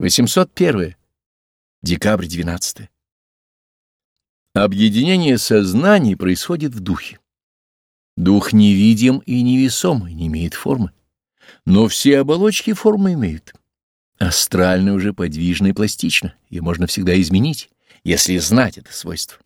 801. Декабрь 12. Объединение сознаний происходит в духе. Дух невидим и невесом, и не имеет формы. Но все оболочки формы имеют. Астрально уже подвижно и пластично, ее можно всегда изменить, если знать это свойство.